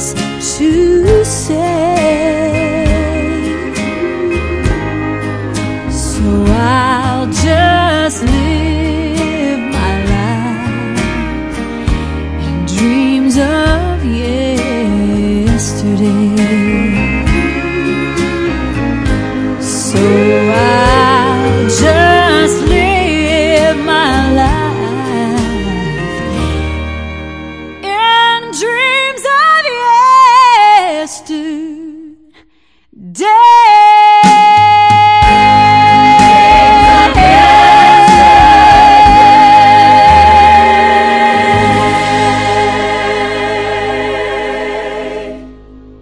to say. So I'll just